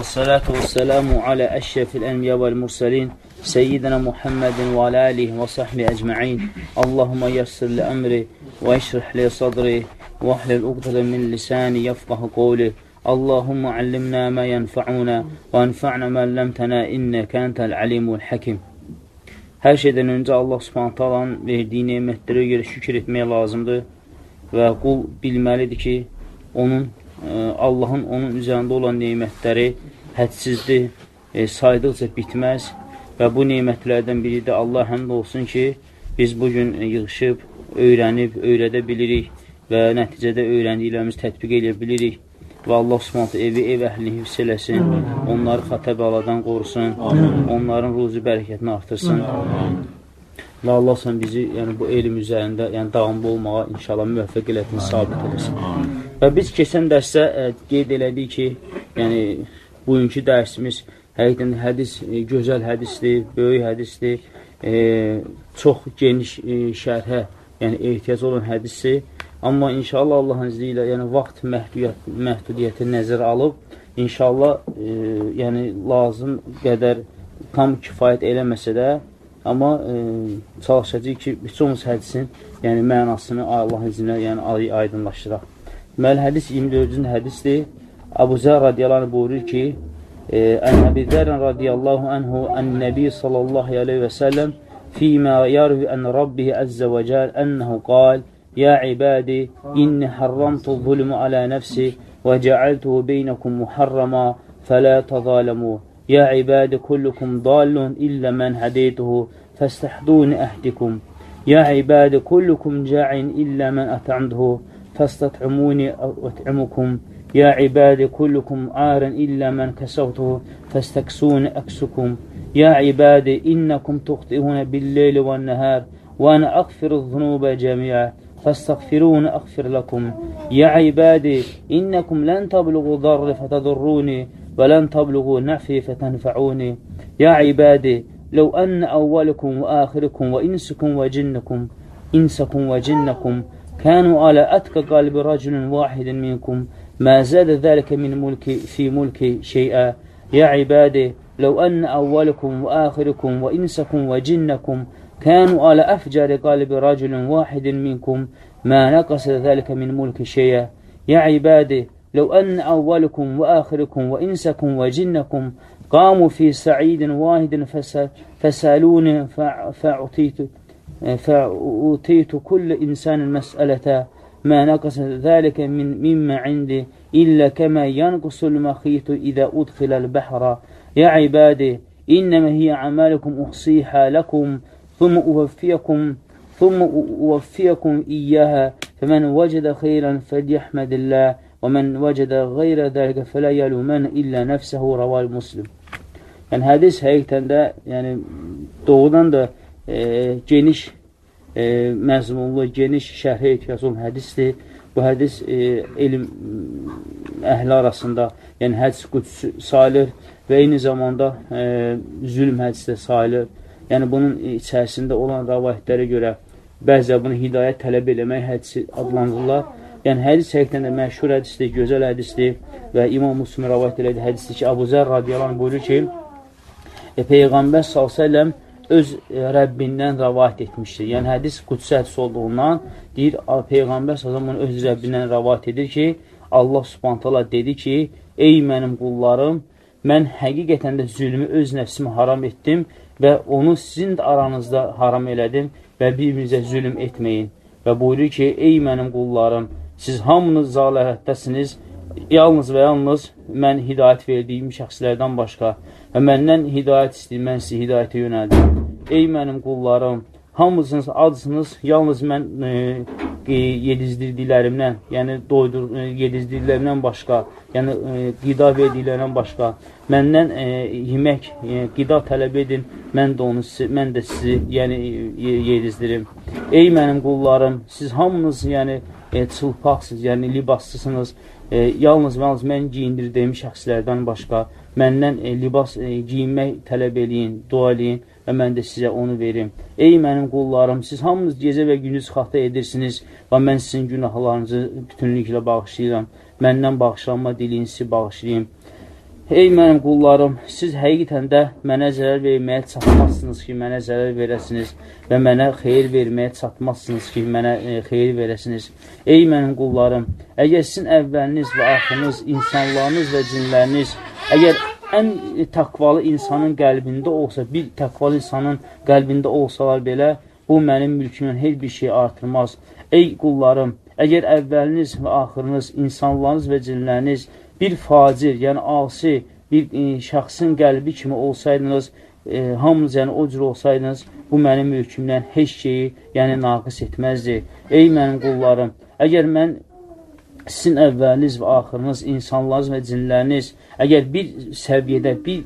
والصلاة والسلام على أشرف الأنبياء والمرسلين سيدنا محمد وعلى آله وصحبه أجمعين اللهم يسر لأمري واشرح لي صدري واحلل عقدة من لساني يفقه قولي اللهم علمنا ما ينفعنا وانفعنا ما علمتنا إنك أنت العليم الحكيم Hər şeydən öncə Allah subhanət alanın verdiyi nemətlərə görə şükür etmək lazımdır və qul bilməlidir ki, onun Allahın onun üzərində olan neymətləri hədsizdir, e, saydıqca bitməz və bu neymətlərdən biri də Allah həmd olsun ki, biz bugün yığışıb, öyrənib, öyrədə bilirik və nəticədə öyrəndiklərimizi tətbiq edə bilirik və Allah subhanətə evi ev əhlini hifz eləsin, onları xətə bəladan qorusun, onların ruzi bərəkətini artırsın. Və Allah sən bizi yəni, bu elm üzərində yəni, davamlı olmağa inşallah müvəffəq elətini sabit eləsin. Və biz keçən dərsdə ə, e, qeyd elədik ki, yəni bugünkü dərsimiz həqiqətən hədis, ə, e, gözəl hədisdir, böyük hədisdir, ə, e, çox geniş ə, şərhə, yəni ehtiyac olan hədisdir. Amma inşallah Allahın izni ilə yəni vaxt məhdudiyyət, məhdudiyyəti nəzərə alıb, inşallah ə, yəni lazım qədər tam kifayət eləməsə də Amma e, çalışacaq ki, heç olmasa hədisin yəni, mənasını Allahın izinə yəni, aydınlaşdıraq. Deməli, hədis 24-cü hədisdir. Abu Zər radiyallahu buyurur ki, Ən Əbi Zərən radiyallahu anhu ən-Nəbi sallallahu aleyhi və səlləm fīmə yarvi ən Rabbihi əzzə və cəl ənəhu qal Ya ibadi, inni harramtu zulmü alə nəfsi və cəaltuhu beynəkum muharrama fələ təzələmu يا عباد كلكم ضال إلا من هديته فاستحدون أهدكم يا عباد كلكم جاع إلا من أطعمته فاستطعموني أطعمكم. يا عباد كلكم عار إلا من كسوته فاستكسون أكسكم. يا عباد إنكم تخطئون بالليل والنهار وأنا أغفر الذنوب جميعا فاستغفرون أغفر لكم. يا عبادي إنكم لن تبلغوا ضر فتضروني ولن تبلغوا نفعي فتنفعوني. يا عبادي لو أن أولكم وآخركم وإنسكم وجنكم إنسكم وجنكم كانوا على أتقى قلب رجل واحد منكم ما زاد ذلك من ملكي في ملكي شيئا. يا عبادي لو أن أولكم وآخركم وإنسكم وجنكم كانوا على أفجر قلب رجل واحد منكم ما نقص ذلك من ملك شيئا. يا عبادي لو أن أولكم وآخركم وإنسكم وجنكم قاموا في سعيد واحد فسألوني فأعطيت فأعطيت كل إنسان مسألة ما نقص ذلك من مما عندي إلا كما ينقص المخيط إذا أدخل البحر. يا عبادي إنما هي أعمالكم أحصيها لكم ثم أوفيكم ثم أوفيكم إياها. فمن وجد خيرا فليحمد الله ومن وجد غير ذلك فلا يلومن إلا نفسه رواه. Yəni hədis həqiqətən də, yəni doğrudan da e, geniş e, məzmunlu, geniş şərhə ehtiyac olan hədisdir. Bu hədis e, elm əhli arasında, yəni hədis qüdsü sayılır və eyni zamanda e, zülm hədisi də sayılır. Yəni bunun içərisində olan rəvayətlərə görə bəzə bunu hidayət tələb eləmək hədisi adlandırırlar. Yəni, hədis həqiqdən də məşhur hədisdir, gözəl hədisdir və İmam Müslüm rəvayət elədi hədisdir ki, Abu Zər radiyalan buyurur ki, e, Peyğəmbər s.ə.v öz e, Rəbbindən rəvayət etmişdir. Yəni, hədis qudsi hədis olduğundan deyir, Peyğəmbər s.ə.v onu öz Rəbbindən rəvayət edir ki, Allah subhantala dedi ki, ey mənim qullarım, mən həqiqətən də zülmü öz nəfsimi haram etdim və onu sizin də aranızda haram elədim və bir-birinizə zülm etməyin. Və buyurur ki, ey mənim qullarım, Siz hamınız zaləhətdəsiniz, yalnız və yalnız mən hidayət verdiyim şəxslərdən başqa və məndən hidayət istəyir, mən sizi hidayətə yönəldim. Ey mənim qullarım, hamısınız adsınız, yalnız mən e, yedizdirdiklərimdən, yəni doydur, e, yedizdirdiklərimdən başqa, yəni e, qida verdiklərimdən başqa, məndən e, yemək, e, qida tələb edin, mən də onu, mən də sizi, yəni yedizdirim. Ey mənim qullarım, siz hamınız, yəni e, çılpaqsınız, yəni libassısınız. E, yalnız yalnız mən giyindirdiyim şəxslərdən başqa məndən e, libas e, giyinmək tələb eləyin, dua eləyin və mən də sizə onu verim. Ey mənim qullarım, siz hamınız gecə və gündüz xata edirsiniz və mən sizin günahlarınızı bütünlüklə bağışlayıram. Məndən bağışlanma dilinizi bağışlayayım. Ey mənim qullarım, siz həqiqətən də mənə zərər verməyə çatmazsınız ki, mənə zərər verəsiniz və mənə xeyir verməyə çatmazsınız ki, mənə e, xeyir verəsiniz. Ey mənim qullarım, əgər sizin əvvəliniz və axırınız, insanlarınız və cinləriniz, əgər ən təqvalı insanın qəlbində olsa, bir təqvalı insanın qəlbində olsalar belə, bu mənim mülkümdən heç bir şey artırmaz. Ey qullarım, əgər əvvəliniz və axırınız, insanlarınız və cinləriniz bir facir, yəni asi bir e, şəxsin qəlbi kimi olsaydınız, e, hamınız yəni o cür olsaydınız, bu mənim mülkümdən heç şeyi yəni naqis etməzdi. Ey mənim qullarım, əgər mən sizin əvvəliniz və axırınız, insanlarınız və cinləriniz, əgər bir səviyyədə, bir,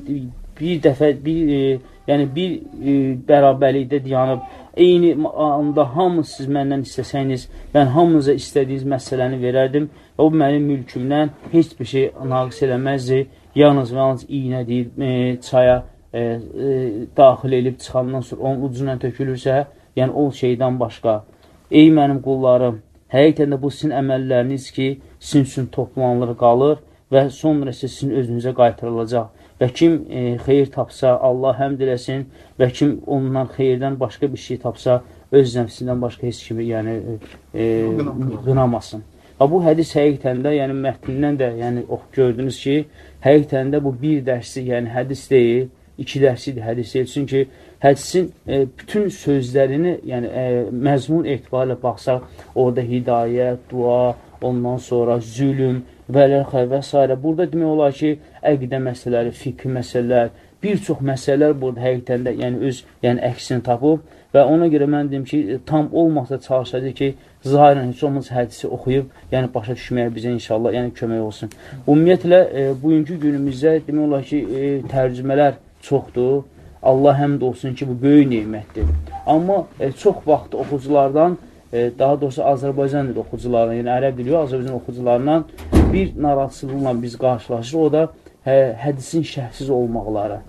bir dəfə, bir, e, yəni bir e, bərabərlikdə dayanıb, eyni anda hamı siz məndən istəsəniz, mən hamınıza istədiyiniz məsələni verərdim və o mənim mülkümdən heç bir şey naqis eləməzdi. Yalnız və yalnız iynə deyir, e, çaya e, e, daxil edib çıxandan sonra onun ucundan tökülürsə, yəni o şeydən başqa. Ey mənim qullarım, həqiqətən də bu sizin əməlləriniz ki, sizin üçün toplanılır, qalır və sonra isə sizin özünüzə qaytarılacaq. Və kim e, xeyir tapsa, Allah həmd eləsin və kim ondan xeyirdən başqa bir şey tapsa, öz nəfsindən başqa heç kimi yəni, e, qınamasın. Və bu hədis həqiqətən də, yəni mətnindən də yəni, ox, gördünüz ki, həqiqətən də bu bir dərsi, yəni hədis deyil, iki dərsidir hədis deyil. Çünki hədisin e, bütün sözlərini, yəni e, məzmun etibarıyla baxsaq, orada hidayət, dua, ondan sonra zülüm, vələxə və s. Burada demək olar ki, əqidə məsələləri, fiqh məsələlər, bir çox məsələlər burada həqiqətən də yəni öz yəni əksini tapıb və ona görə mən deyim ki, tam olmasa çalışacaq ki, zahirən heç olmaz hədisi oxuyub, yəni başa düşməyə bizə inşallah yəni kömək olsun. Ümumiyyətlə, e, bugünkü günümüzdə demək olar ki, e, tərcümələr çoxdur. Allah həmd olsun ki, bu böyük neymətdir. Amma e, çox vaxt oxuculardan e, daha doğrusu Azərbaycan dili oxucularına, yəni ərəb dili Azərbaycan oxucularından bir narahatsızlıqla biz qarşılaşırıq. O da hə, hədisin şəhsiz olmaqları.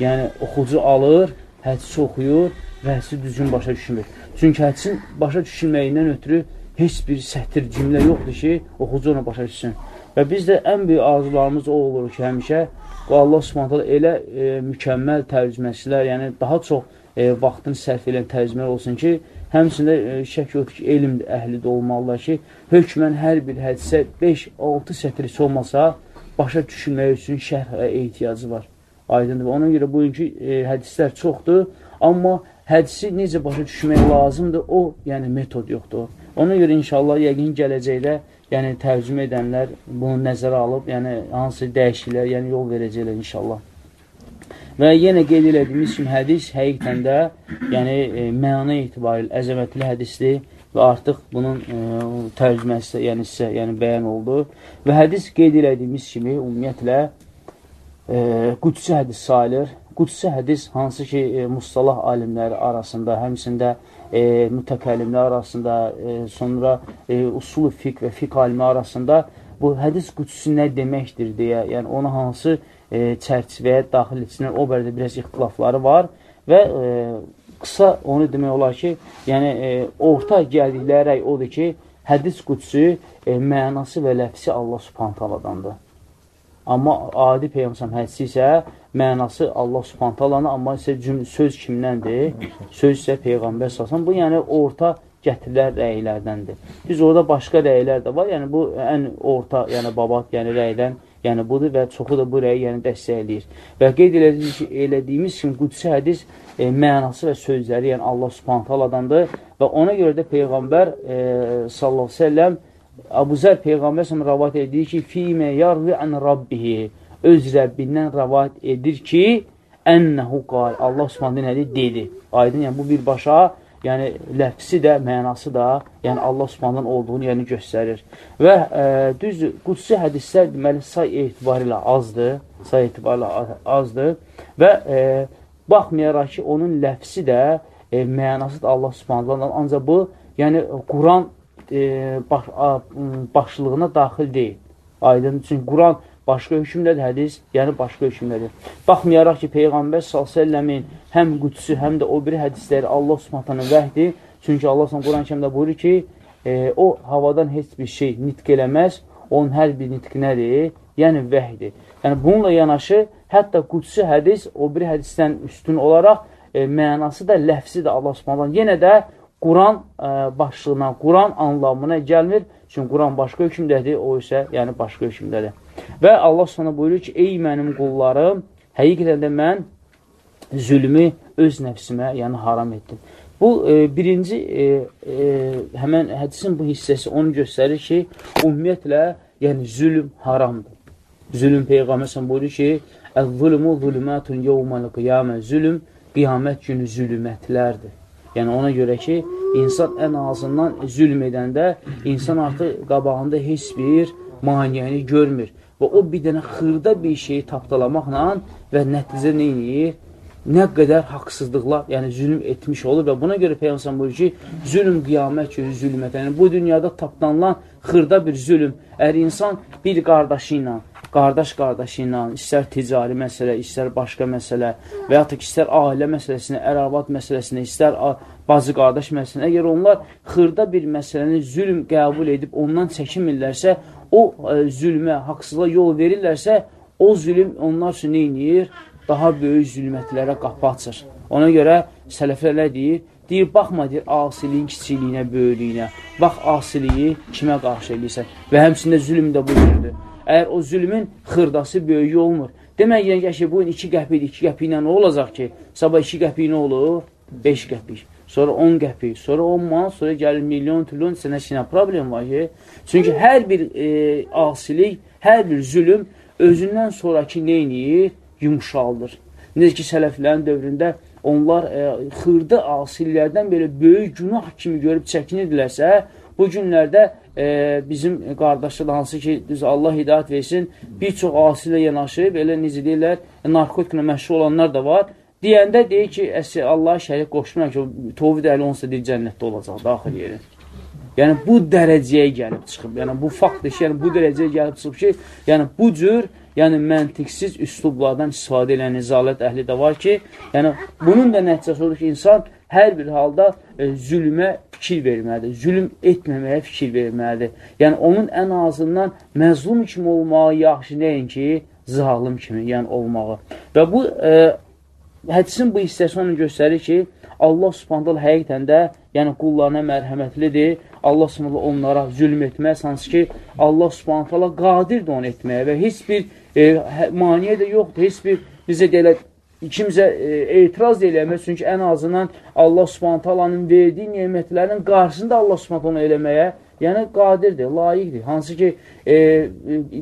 Yəni, oxucu alır, hədisi oxuyur və hədisi düzgün başa düşmür. Çünki hədisin başa düşülməyindən ötürü heç bir sətir cümlə yoxdur ki, oxucu onu başa düşsün. Və biz də ən böyük arzularımız o olur ki, həmişə bu Allah subhanətələ elə e, mükəmməl tərcüməçilər, yəni daha çox e, vaxtını sərf edən tərcümələr olsun ki, Həmçində e, şək yoxdur ki, elm əhli də olmalılar ki, hökmən hər bir hədisə 5-6 sətr heç olmasa, başa düşülmək üçün şərhə ehtiyacı var. Aydındır. Ona görə bugünkü e, hədislər çoxdur, amma hədisi necə başa düşmək lazımdır, o yəni metod yoxdur. Ona görə inşallah yəqin gələcəkdə yəni tərcümə edənlər bunu nəzərə alıb, yəni hansı dəyişikliklər, yəni yol verəcəklər inşallah. Və yenə qeyd elədiyimiz kimi hədis həqiqətən də yəni, e, məna etibarilə əzəmətli hədisdir və artıq bunun e, tərcüməsi yəni, sizə yəni, bəyan oldu. Və hədis qeyd elədiyimiz kimi ümumiyyətlə e, qudsi hədis sayılır. Qudsi hədis hansı ki, e, mustalah alimləri arasında, həmsində e, mütəkəllimlər arasında, e, sonra e, usul fiqh və fiqh alimi arasında bu hədis qudsi nə deməkdir deyə, yəni onu hansı e, çərçivəyə daxil etsinlər, o barədə biraz ixtilafları var və e, qısa onu demək olar ki, yəni e, orta gəldikləri rəy odur ki, hədis qudsu e, mənası və ləfsi Allah subhantaladandır. Amma adi Peyğəmbər hədisi isə mənası Allah subhantalanı, amma isə söz kimdəndir? Söz isə Peyğəmbər sasan. Bu yəni orta gətirilən rəylərdəndir. Biz orada başqa rəylər də var. Yəni bu ən orta, yəni babat, yəni rəydən yəni budur və çoxu da bu rəyi yəni dəstəkləyir. Və qeyd elədiyimiz, elədiyimiz kimi qudsi hədis e, mənası və sözləri yəni Allah subhanət aladandır və ona görə də Peyğəmbər e, sallallahu aleyhi ve sellem Abu Zər Peyğəmbər səhəm rəvat edir ki, Fimə yarvi ən Rabbihi öz Rəbbindən rəvat edir ki, ənəhu qal Allah subhanət nədir? Dedi. Aydın, yəni bu birbaşa yəni ləfsi də, mənası da, yəni Allah Subhanahu olduğunu yəni göstərir. Və e, düz qudsi hədislər deməli say etibarilə azdır, say etibarilə azdır və e, baxmayaraq ki, onun ləfsi də, e, mənası da Allah Subhanahu ancaq bu, yəni Quran e, baş, a, başlığına daxil deyil. Aydın, çünki Quran başqa hökmdədir hədis, yəni başqa hökmdədir. Baxmayaraq ki, Peyğəmbər s.ə.v-in həm qüdsü, həm də o biri hədisləri Allah subhantanın vəhdi, çünki Allah s.ə.v Quran kəmdə buyurur ki, e, o havadan heç bir şey nitq eləməz, onun hər bir nitq nədir? yəni vəhdir. Yəni bununla yanaşı, hətta qudsi hədis o bir hədisdən üstün olaraq e, mənası da, ləfsi də Allah Subhanahu yenə də Quran e, başlığına, Quran anlamına gəlmir. Çünki Quran başqa hökmdədir, o isə yəni başqa hökmdədir. Və Allah Subhanahu buyurur ki, ey mənim qullarım, həqiqətən də mən zülmü öz nəfsimə, yəni haram etdim. Bu e, birinci e, e, həmən hədisin bu hissəsi onu göstərir ki, ümumiyyətlə, yəni zülm haramdır. Zülm Peyğəmbər buyurur ki, Əz-zulmü zulümatun yevməl qiyamə. Zülm qiyamət günü zülümətlərdir. Yəni ona görə ki, insan ən azından zülm edəndə insan artıq qabağında heç bir maniyəni görmür. Və o bir dənə xırda bir şeyi tapdalamaqla və nəticə nə edir? nə qədər haqsızlıqlar, yəni zülm etmiş olur və buna görə Peyğəmbər buyurur ki, zülm qiyamət günü zülmət. Yəni bu dünyada tapdanılan xırda bir zülm. Əgər insan bir qardaşı ilə, qardaş qardaşı ilə, istər ticari məsələ, istər başqa məsələ və ya ki, istər ailə məsələsini, əravad məsələsini, istər bacı qardaş məsələsini, əgər onlar xırda bir məsələni zülm qəbul edib ondan çəkinmirlərsə, o ə, e, zülmə, haqsızlığa yol verirlərsə, o zülm onlar üçün neynir? daha böyük zülmətlərə qapı açır. Ona görə sələfələr deyir, deyir, baxma, deyir, asiliyin kiçiliyinə, böyülüyünə. Bax, asiliyi kimə qarşı edirsən? Və həmçində zülm də bu cürdür. Əgər o zülmün xırdası böyüyü olmur. Demək, yəni ki, bu 2 qəpik, 2 qəpik ilə nə olacaq ki? Sabah 2 qəpik nə olur? 5 qəpik. Sonra 10 qəpik, sonra 10 man, sonra gəlir milyon, trilyon, sənə sinə problem var ki. Çünki hər bir e, asilik, hər bir zülüm özündən sonraki neyniyir? yumuşaldır. Necə ki, sələflərin dövründə onlar e, xırda asillərdən belə böyük günah kimi görüb çəkinirdilərsə, bu günlərdə e, bizim qardaşlar hansı ki, düz Allah hidayət versin, bir çox asilə yanaşı, belə necə deyirlər, narkotiklə məşğul olanlar da var. Deyəndə deyir ki, əsə Allah şərik qoşmuyor ki, Tovid əli onsa deyir, cənnətdə olacaq, daxil yeri. Yəni, bu dərəcəyə gəlib çıxıb. Yəni, bu faktdır ki, yəni, bu dərəcəyə gəlib çıxıb ki, yəni, bu cür yəni məntiqsiz üslublardan istifadə edən nizalət əhli də var ki, yəni bunun da nəticəsi olur ki, insan hər bir halda e, zülmə fikir verməlidir, zülm etməməyə fikir verməlidir. Yəni onun ən azından məzlum kimi olmağı yaxşı nəinki, zalim kimi yəni olmağı. Və bu e, hədisin bu hissəsi onu göstərir ki, Allah subhanədəl həqiqətən də yəni qullarına mərhəmətlidir. Allah subhanədəl onlara zülm etməz, hansı ki, Allah subhanədəl qadirdir onu etməyə və heç bir e, hə, maniyə də yoxdur. Heç bir bizə deyilər, kimsə e, etiraz eləməz. Çünki ən azından Allah subhantalanın verdiyi nemətlərin qarşısında Allah subhantalanı eləməyə yəni qadirdir, layiqdir. Hansı ki, e,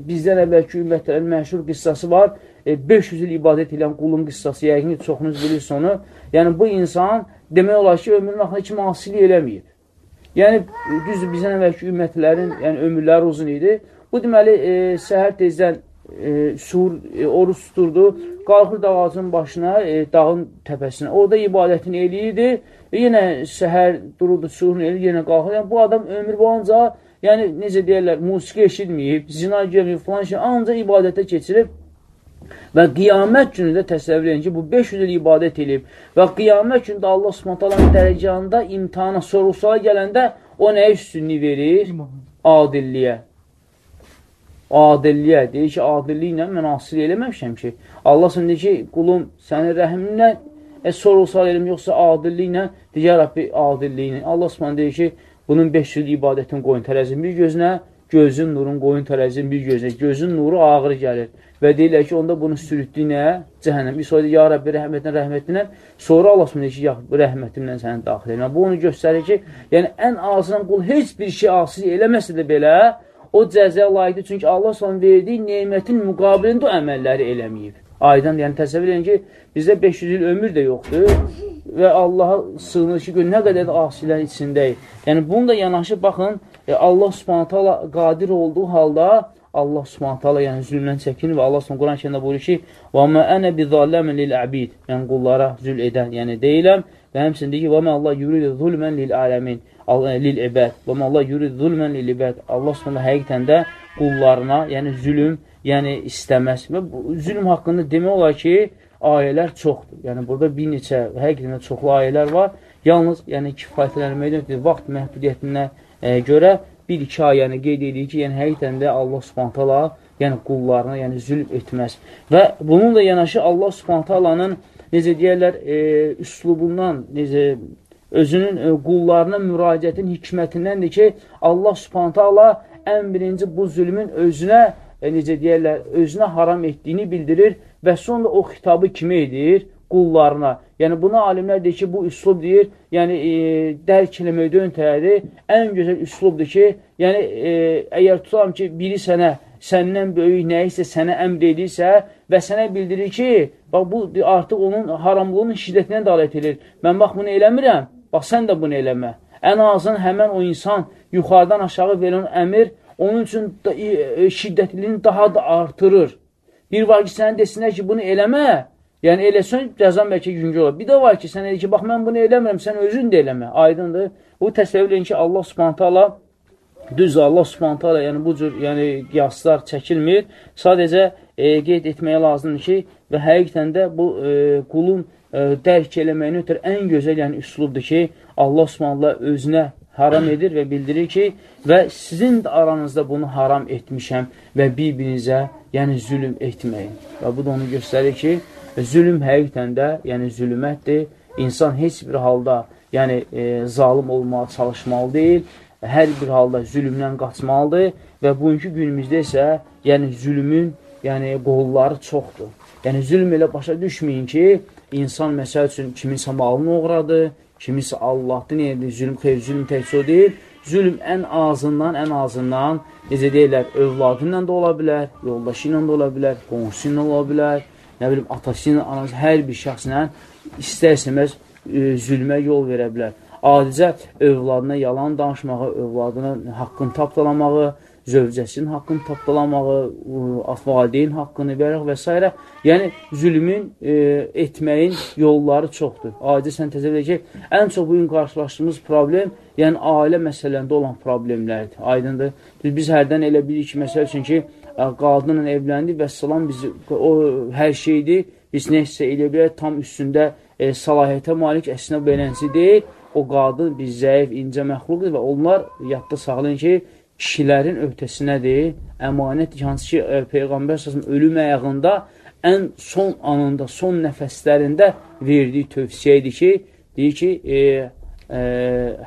bizdən əvvəlki ümmətlərin məşhur qissası var. E, 500 il ibadət edən qulun qissası, yəqin ki, çoxunuz bilirsiniz onu. Yəni, bu insan demək olar ki, ömrünün axına kimi asili eləməyib. Yəni, düzdür, bizdən əvvəlki ümmətlərin yəni, ömürləri uzun idi. Bu deməli, e, səhər tezdən e, sur, e, oruç tuturdu, qalxır dağ ağacının başına, e, dağın təpəsinə. Orada ibadətini eləyirdi. Və yenə səhər dururdu, surunu eləyir, yenə qalxır. Yəni, bu adam ömür boyunca, yəni necə deyərlər, musiqi eşitməyib, zina görməyib, filan şey, ancaq ibadətə keçirib. Və qiyamət günü də təsəvvür edin ki, bu 500 il ibadət edib və qiyamət günü də Allah subhantalanın dərəcəndə imtihana, sorğusala gələndə o nəyə üstünlük verir? Adilliyə. Adilliyə, deyir ki, adilliklə mən asili eləməmişəm ki, Allah sən deyir ki, qulum səni rəhimlə e, sorulsal elm, yoxsa adilliklə, deyir, Rəbbi adilliyini. Allah subhanə deyir ki, bunun 500 ibadətin qoyun tərəzin bir gözünə, gözün nurun qoyun tərəzin bir gözünə, gözün nuru ağır gəlir. Və deyirlər ki, onda bunu sürütdüyü nə? Cəhənnəm. Sonra deyir, ya Rəbbi rəhmətinə, rəhmətinə. Sonra Allah deyir ki, ya rəhmətimlə səni daxil edirəm. Bu onu göstərir ki, yəni ən azından qul heç bir şey asili eləməsə də belə, o cəzəyə layiqdir. Çünki Allah sonra verdiyi neymətin müqabilində o əməlləri eləməyib. Aydın, yəni təsəvvür edin ki, bizdə 500 il ömür də yoxdur və Allaha sığınır ki, nə qədər də asilər içindəyik. Yəni, bunu da yanaşı baxın, e, Allah subhanətə Allah qadir olduğu halda Allah subhanətə Allah yəni zülmdən çəkinir və Allah subhanətə Quran kəndə buyurur ki, وَمَا أَنَا بِظَالَّمٍ لِلْعَبِيدِ Yəni, qullara zül edən, yəni deyiləm və həmçində ki, وَمَا Allah yurid zulmən lil-aləmin lil-ibəd. Və Allah yurid zulmən lil-ibəd. Allah Subhanahu həqiqətən də qullarına, yəni zülm, yəni istəməz. Və bu zülm haqqında demək olar ki, ayələr çoxdur. Yəni burada bir neçə həqiqətən də çoxlu ayələr var. Yalnız yəni kifayətlənməkdən vaxt məhdudiyyətinə e, görə bir-iki ayəni qeyd edir ki, yəni həqiqətən də Allah Subhanahu yəni qullarına, yəni zülm etməz. Və bununla yanaşı Allah Subhanahu taalanın necə deyirlər, e, üslubundan, necə özünün e, qullarına müraciətin hikmətindəndir ki, Allah Subhanahu taala ən birinci bu zülmün özünə e, necə deyirlər, özünə haram etdiyini bildirir və sonra o xitabı kimə edir? Qullarına. Yəni, buna alimlər deyir ki, bu üslub deyir, yəni e, dərk eləməkdə öntəyədir. Ən gözəl üslubdur ki, yəni e, əgər tutalım ki, biri sənə, səndən böyük nəyisə sənə əmr edirsə və sənə bildirir ki, bax, bu artıq onun haramlığının şiddətindən dalət edir. Mən bax, bunu eləmirəm, bax, sən də bunu eləmə. Ən azın həmən o insan yuxarıdan aşağı verən əmr onun üçün da, e, şiddətliliğini daha da artırır. Bir var ki, sənə desinlər ki, bunu eləmə, yəni eləsən, cəzan bəlkə yüngül olur. Bir də var ki, sən elə ki, bax, mən bunu eləmirəm, sən özün də eləmə, aydındır. Bu təsəvvür edin ki, Allah subhanətə Allah, düz Allah subhanətə Allah, yəni bu cür yəni, qiyaslar çəkilmir. Sadəcə e, qeyd etməyə lazımdır ki, və həqiqətən də bu e, qulun e, dərk eləməyini ötür ən gözəl yəni üslubdur ki, Allah subhanətə özünə haram edir və bildirir ki, və sizin də aranızda bunu haram etmişəm və bir-birinizə, yəni zülüm etməyin. Və bu da onu göstərir ki, zülüm həqiqətən də, yəni zülümətdir. İnsan heç bir halda, yəni e, zalim olmağa çalışmalı deyil, hər bir halda zülümdən qaçmalıdır və bugünkü günümüzdə isə, yəni zülümün, yəni qolları çoxdur. Yəni zülm elə başa düşməyin ki, insan məsəl üçün kiminsə malını uğradı, kimisə Allahdır, neyədir, zülm, xeyr, zülm təkcə o deyil, zülm ən azından, ən azından, necə deyirlər, övladı ilə də ola bilər, yoldaşı ilə də ola bilər, qonşusu ilə ola bilər, nə bilim, atası ilə, anası, hər bir şəxslə istər-istəməz e, zülmə yol verə bilər. Adicə, övladına yalan danışmağı, övladına haqqını tapdalamağı, zövcəsinin haqqını tapdalamağı, valideyn haqqını verək və s. Yəni, zülmün e, etməyin yolları çoxdur. Adi sən təzəvvür ki, ən çox bugün qarşılaşdığımız problem, yəni ailə məsələlərində olan problemlərdir. Aydındır. Biz hərdən elə bilirik ki, məsəl üçün ki, qadınla evləndi və salam biz, o hər şeydir, biz nə isə elə bilərək tam üstündə e, salahiyyətə malik əslində belənsi deyil. O qadın biz zəif, incə məxluqdur və onlar yadda sağlayın ki, kişilərin öhdəsinədir. Əmanət hansı ki, e, Peyğəmbər səsəm ölüm əyağında ən son anında, son nəfəslərində verdiyi tövsiyə idi ki, deyir ki, e, e,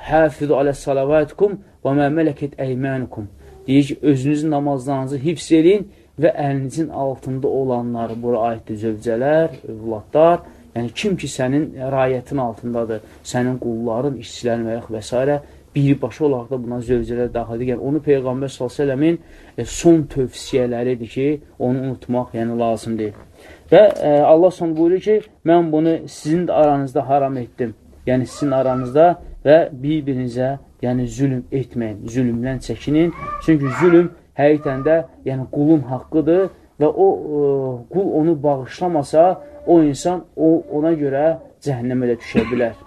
Həfizu alə salavatikum və mə mələkət əymənikum. Deyir ki, özünüzün namazlarınızı hifz edin və əlinizin altında olanları, bura aiddir zövcələr, övladlar, yəni kim ki sənin rayətin altındadır, sənin qulların, işçilərin və, və s birbaşa olaraq da buna zövcələr daxildir. Yəni, onu Peyğəmbər s.ə.v-in e, son tövsiyələridir ki, onu unutmaq yəni, lazım deyil. Və e, Allah son buyurur ki, mən bunu sizin də aranızda haram etdim. Yəni, sizin aranızda və bir-birinizə yəni, zülüm etməyin, zülümdən çəkinin. Çünki zülüm həqiqətən də yəni, qulun haqqıdır və o e, qul onu bağışlamasa, o insan o ona görə cəhənnəmə də düşə bilər.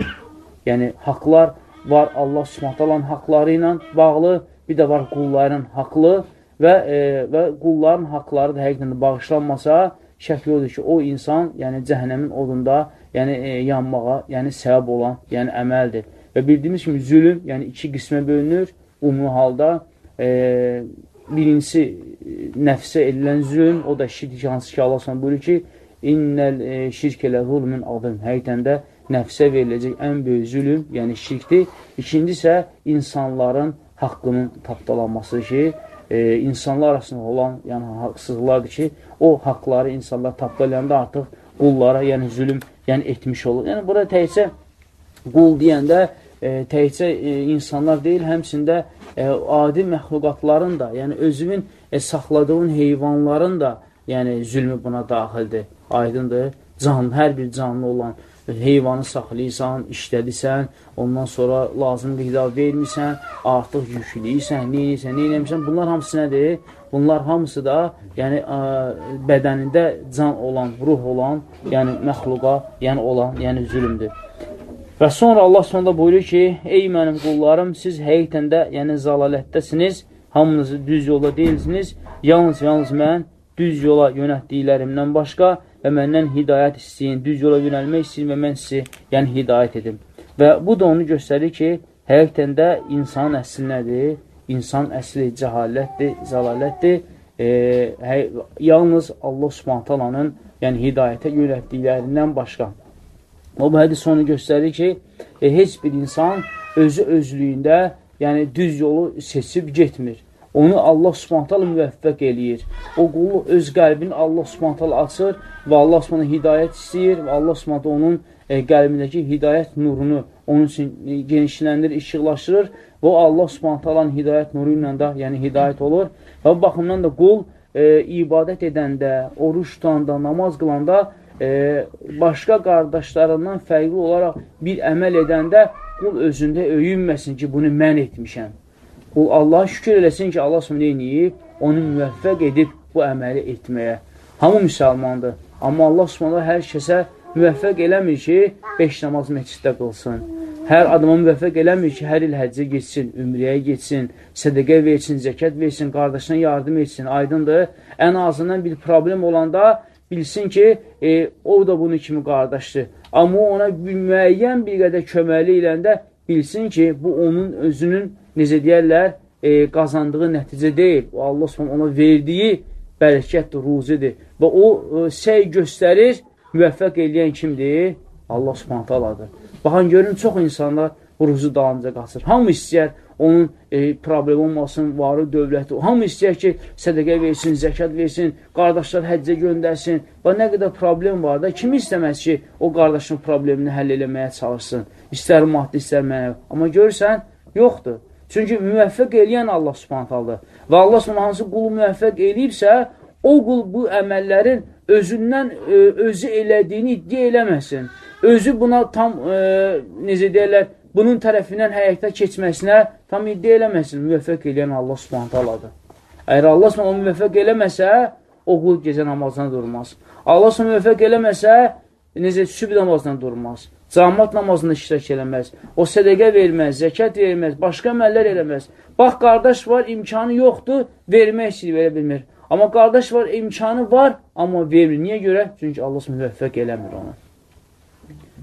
Yəni, haqlar var Allah Subhanahu haqları ilə bağlı, bir də var qulların haqlı və e, və qulların haqları da həqiqətən də bağışlanmasa, şək yoxdur ki, o insan, yəni cəhənnəmin odunda, yəni e, yanmağa, yəni səbəb olan, yəni əməldir. Və bildiyimiz kimi zülüm, yəni iki qismə bölünür. Umumi halda e, birincisi nəfsə edilən zülm, o da şirk hansı ki, Allah sana buyurur ki, innəl e, şirk elə zulmün adım. Həqiqətən də nəfsə veriləcək ən böyük zülüm, yəni şirkdir. İkinci isə insanların haqqının tapdalanması ki, e, insanlar arasında olan yəni, haqsızlıqlardır ki, o haqları insanlar tapdalayanda artıq qullara, yəni zülüm yəni, etmiş olur. Yəni, burada təhcə qul deyəndə e, təhcə e, insanlar deyil, həmsində e, adi məxluqatların da, yəni özünün e, saxladığın heyvanların da yəni zülmü buna daxildir, aydındır. Can, hər bir canlı olan heyvanı saxlayırsan, işlədirsən, ondan sonra lazım qida vermirsən, artıq yükləyirsən, neyirsən, neynəmirsən, bunlar hamısı nədir? Bunlar hamısı da yəni, ə, bədənində can olan, ruh olan, yəni məxluqa, yəni olan, yəni zülümdür. Və sonra Allah sonunda buyurur ki, ey mənim qullarım, siz həqiqətən də, yəni zalalətdəsiniz, hamınızı düz yola deyilsiniz, yalnız, yalnız mən düz yola yönətdiklərimdən başqa və məndən hidayət istəyin, düz yola yönəlmək istəyin və mən sizi yəni hidayət edim. Və bu da onu göstərir ki, həqiqətən də insan əsli nədir? İnsan əsli cəhalətdir, zəlalətdir e, hə, yalnız Allah subhantalanın yəni hidayətə yönətdiklərindən başqa. O bu hədis onu göstərir ki, e, heç bir insan özü özlüyündə yəni düz yolu seçib getmir. Onu Allah subhantalı müvəffəq eləyir. O qulu öz qəlbini Allah subhantalı açır və Allah subhantalı hidayət istəyir və Allah subhantalı onun e, qəlbindəki hidayət nurunu onun üçün e, genişləndirir, işıqlaşdırır və Allah subhantalanın hidayət nuru ilə də yəni hidayət olur. Və bu baxımdan da qul e, ibadət edəndə, oruç tutanda, namaz qılanda e, başqa qardaşlarından fərqli olaraq bir əməl edəndə qul özündə öyünməsin ki, bunu mən etmişəm. Qul Allaha şükür eləsin ki, Allah sonra neyini onu müvəffəq edib bu əməli etməyə. Hamı müsəlmandır. Amma Allah subhanə hər kəsə müvəffəq eləmir ki, beş namaz məsciddə qılsın. Hər adama müvəffəq eləmir ki, hər il həccə geçsin, ümriyə geçsin, sədəqə versin, zəkat versin, qardaşına yardım etsin. Aydındır. Ən azından bir problem olanda bilsin ki, e, o da bunun kimi qardaşdır. Amma ona bir müəyyən bir qədər köməkli iləndə bilsin ki, bu onun özünün, necə deyərlər, e, qazandığı nəticə deyil. O Allah ona verdiyi bərəkətdir, ruzidir. Və o e, səy göstərir, müvəffəq eləyən kimdir? Allah subhanət aladır. Baxın, görün, çox insanlar ruzu dalınca qaçır. Hamı istəyər, onun e, problem olmasın, varı, dövləti. Hamı istəyər ki, sədəqə versin, zəkat versin, qardaşlar həccə göndərsin. Və nə qədər problem var da, kimi istəməz ki, o qardaşın problemini həll eləməyə çalışsın. İstər maddi, istər mənəvi. Amma görürsən, yoxdur. Çünki müvəffəq eləyən Allah subhantaldır. Və Allah subhantaldır hansı qulu müvəffəq eləyibsə, o qul bu əməllərin özündən e, özü elədiyini iddia eləməsin. Özü buna tam, e, necə deyərlər, bunun tərəfindən həyata keçməsinə tam iddia eləməsin, müvəffəq eləyən Allah subhanət aladır. Əgər Allah subhanət onu müvəffəq eləməsə, o qul gecə namazına durmaz. Allah subhanət müvəffəq eləməsə, necə süb namazına durmaz. Camat namazında iştirak eləməz. O sədəqə verməz, zəkat verməz, başqa əməllər eləməz. Bax, qardaş var, imkanı yoxdur, vermək istəyir, verə bilmir. Amma qardaş var, imkanı var, amma vermir. Niyə görə? Çünki Allah müvəffəq eləmir onu.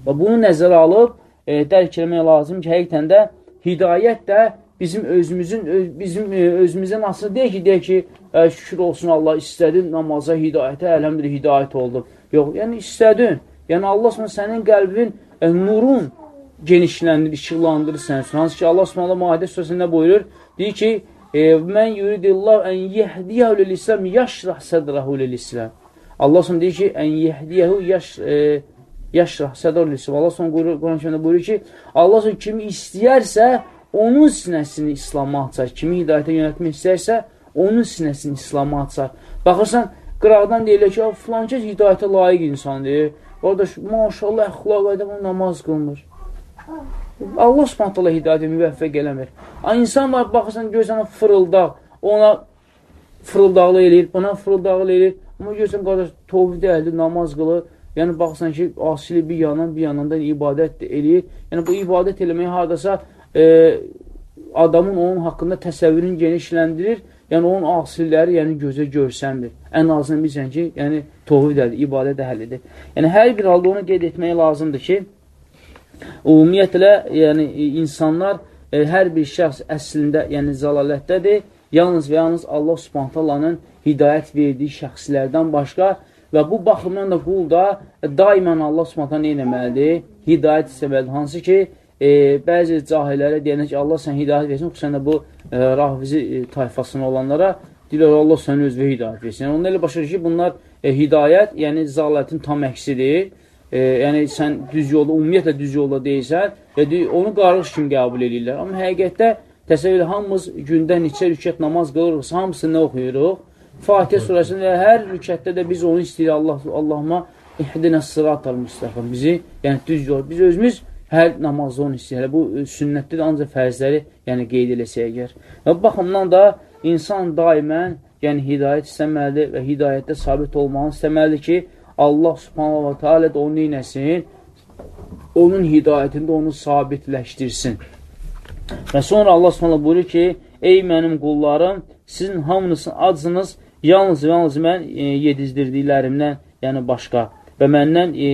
Və bunu nəzərə alıb, e, dərk eləmək lazım ki, həqiqətən də hidayət də bizim özümüzün, öz, bizim e, özümüzə nasıl deyək ki, deyək ki, ə, şükür olsun Allah, istədin namaza, hidayətə, ələmdir, hidayət oldu. Yox, yəni istədin. Yəni Allah s.ə. sənin qəlbin, ə, nurun genişləndir, işıqlandırır sən üçün. Hansı ki, Allah s.ə. Mahidə sözündə buyurur, deyir ki, e, mən yuridillah ən yehdiyəhu lil-İslam yaşrah sədrahu lil-İslam. Allah s.ə. deyir ki, ən yehdiyəhu yaş, e, yaşrah sədər lisim. Allah son Quran kəmdə buyurur ki, Allah kimi istəyərsə, onun sinəsini İslama açar. Kimi hidayətə yönətmək istəyərsə, onun sinəsini İslama açar. Baxırsan, qıraqdan deyilir ki, filan kəs hidayətə layiq insandır. Orada maşallah əxlaq edəm, namaz qılmır. Allah subhanətələ hidayətə müvəffəq eləmir. İnsan var, baxırsan, görsən, fırıldaq, ona fırıldaqlı eləyir, buna fırıldaqlı eləyir. Amma görsən, qardaş, tovhid əldir, namaz qılır. Yəni, baxsan ki, asili bir yandan, bir yandan da ibadət eləyir. Yəni, bu ibadət eləməyi haradasa e, adamın onun haqqında təsəvvürünü genişləndirir. Yəni, onun asilləri yəni, gözə görsənmir. Ən azından bilsən ki, yəni, tohvidədir, ibadət əhlidir. Yəni, hər bir halda onu qeyd etmək lazımdır ki, ümumiyyətlə, yəni, insanlar, e, hər bir şəxs əslində, yəni, zalalətdədir. Yalnız və yalnız Allah subhantallanın hidayət verdiyi şəxslərdən başqa Və bu baxımdan da qul da daimən Allah subhanətə nə eləməlidir? Hidayət istəməlidir. Hansı ki, e, bəzi cahillərə deyənə ki, Allah sən hidayət versin, xüsusən də bu e, rafizi e, tayfasına olanlara deyirlər, Allah sən özvə hidayət versin. Yəni, onlar elə başlayır ki, bunlar e, hidayət, yəni zalətin tam əksidir. E, yəni, sən düz yolda, ümumiyyətlə düz yolda deyilsən, yəni, onu qarış kimi qəbul edirlər. Amma həqiqətdə təsəvvür hamımız gündə neçə rükət namaz qılırıq, hamısını nə oxuyuruq? Fatihə surəsində hər rükətdə də biz onu istəyir Allah Allahıma ihdinə sıratal müstəqim bizi, yəni düz yol. Biz özümüz hər namazda onu istəyir. Bu sünnətdə də ancaq fərzləri yəni qeyd eləsə əgər. Və baxımdan da insan daimən yəni hidayət istəməlidir və hidayətdə sabit olmağı istəməlidir ki, Allah subhanahu wa ta'ala da onu neynəsin? Onun hidayətində onu sabitləşdirsin. Və sonra Allah subhanahu buyurur ki, ey mənim qullarım, sizin hamınızın acınız yalnız və yalnız mən e, yedizdirdiklərimdən, yəni başqa və məndən e,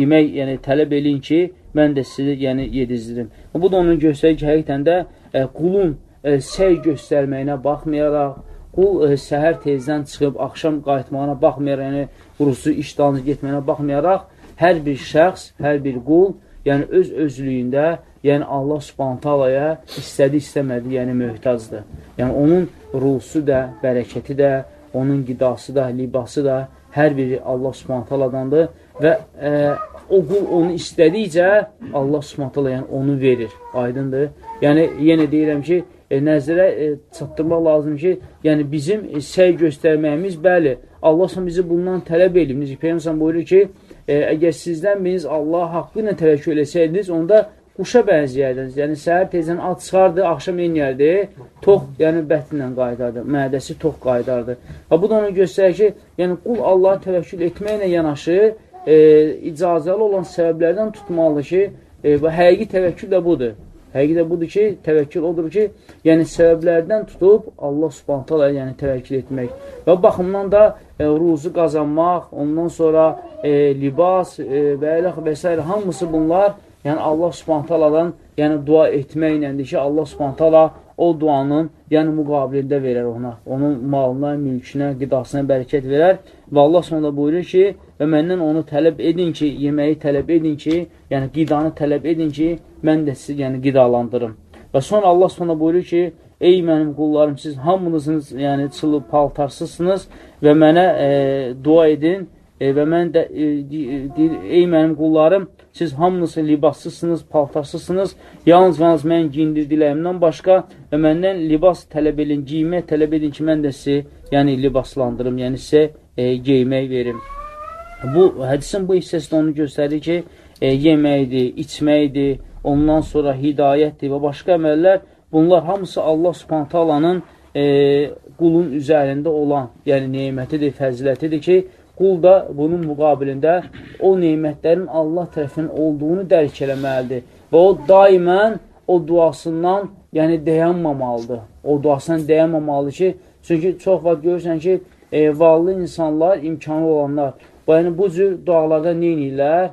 yemək yəni, tələb eləyin ki, mən də sizi yəni, yedizdirim. Bu da onun göstərir ki, həqiqətən də e, qulun e, səy göstərməyinə baxmayaraq, qul e, səhər tezdən çıxıb, axşam qayıtmağına baxmayaraq, yəni qurusu işdalınca getməyinə baxmayaraq, hər bir şəxs, hər bir qul, yəni öz özlüyündə, yəni Allah subhanətə alaya istədi, istəmədi, yəni möhtacdır. Yəni onun ruhusu da, bərəkəti də, onun qidası da, libası da, hər biri Allah subhanətə aladandır və ə, o qul onu istədikcə Allah subhanətə ala yəni onu verir, aydındır. Yəni, yenə deyirəm ki, e, nəzərə e, çatdırmaq lazım ki, yəni bizim e, səy göstərməyimiz, bəli, Allah bizi bundan tələb edib. Necə Peyyəmsən buyurur ki, e, əgər sizdən biriniz Allah haqqı ilə təvəkkül eləsəydiniz, onda quşa bənzəyərdiniz. Yəni, səhər tezən at çıxardı, axşam eynəyərdi, tox, yəni bətnlə qaydardı, mədəsi tox qaydardı. Və bu da onu göstərir ki, yəni qul Allaha təvəkkül etməklə yanaşı, e, icazəli olan səbəblərdən tutmalıdır ki, e, və həqiqi təvəkkül də budur. Həqiqi də budur ki, təvəkkül odur ki, yəni səbəblərdən tutub Allah subhanət hala yəni təvəkkül etmək. Və baxımdan da e, ruzu qazanmaq, ondan sonra e, libas e, və elə və s. hamısı bunlar yəni Allah subhanət haladan yəni dua etməklədir ki, Allah subhanət hala o duanın yəni müqabilində verər ona. Onun malına, mülkünə, qidasına bərəkət verər. Və Allah sonra buyurur ki, və məndən onu tələb edin ki, yeməyi tələb edin ki, yəni qidanı tələb edin ki, mən də sizi yəni qidalandırım. Və sonra Allah sonra buyurur ki, ey mənim qullarım, siz hamınızınız yəni çılıb paltarsızsınız və mənə e, dua edin e, və mən də e, deyir, ey mənim qullarım, siz hamınız libassızsınız, paltarsızsınız, yalnız və yalnız mən giyindirdiləyimdən başqa və məndən libas tələb edin, giymək tələb edin ki, mən də sizi yəni libaslandırım, yəni sizə e, geymək verim. Bu hədisin bu hissəsində onu göstərir ki, e, yeməkdir, içməkdir, ondan sonra hidayətdir və başqa əməllər, bunlar hamısı Allah subhanətə alanın e, qulun üzərində olan, yəni neymətidir, fəzilətidir ki, qul da bunun müqabilində o neymətlərin Allah tərəfindən olduğunu dərk eləməlidir və o daimən o duasından yəni dayanmamalıdır. O duasından dayanmamalıdır ki, çünki çox vaxt görürsən ki, e, vallı insanlar, imkanı olanlar, yəni bu cür dualarda neynirlər?